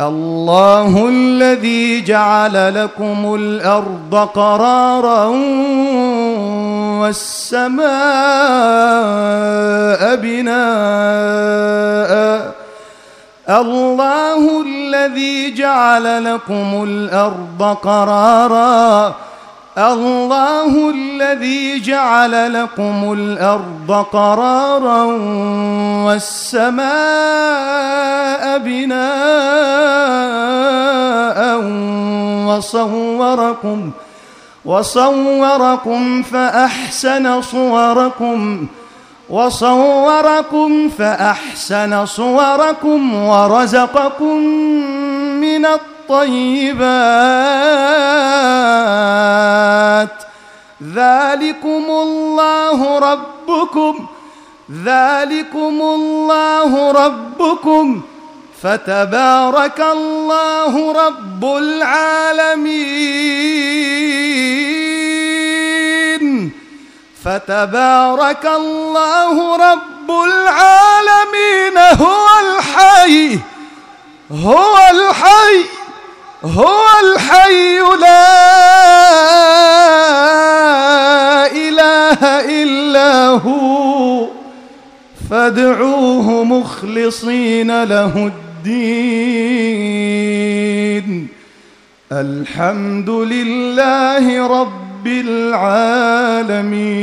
الله الذي جعل لكم الأرض قرارا والسماء بناء. الله الذي جعل لكم الأرض قرارا. الله الذي جعل لكم الأرض قرارا والسماء بناء. وصوركم وصوركم فأحسن صوركم وصوركم فأحسن صوركم ورزقكم من الطيب الطيبات. ذلكم الله ربكم ذلكم الله ربكم. فتبارك الله رب العالمين. فتبارك الله رب العالمين هو الحي هو الحي هو الحي لا إله إلا هو. فادعوه مخلصين له الدين. الحمد لله رب العالمين.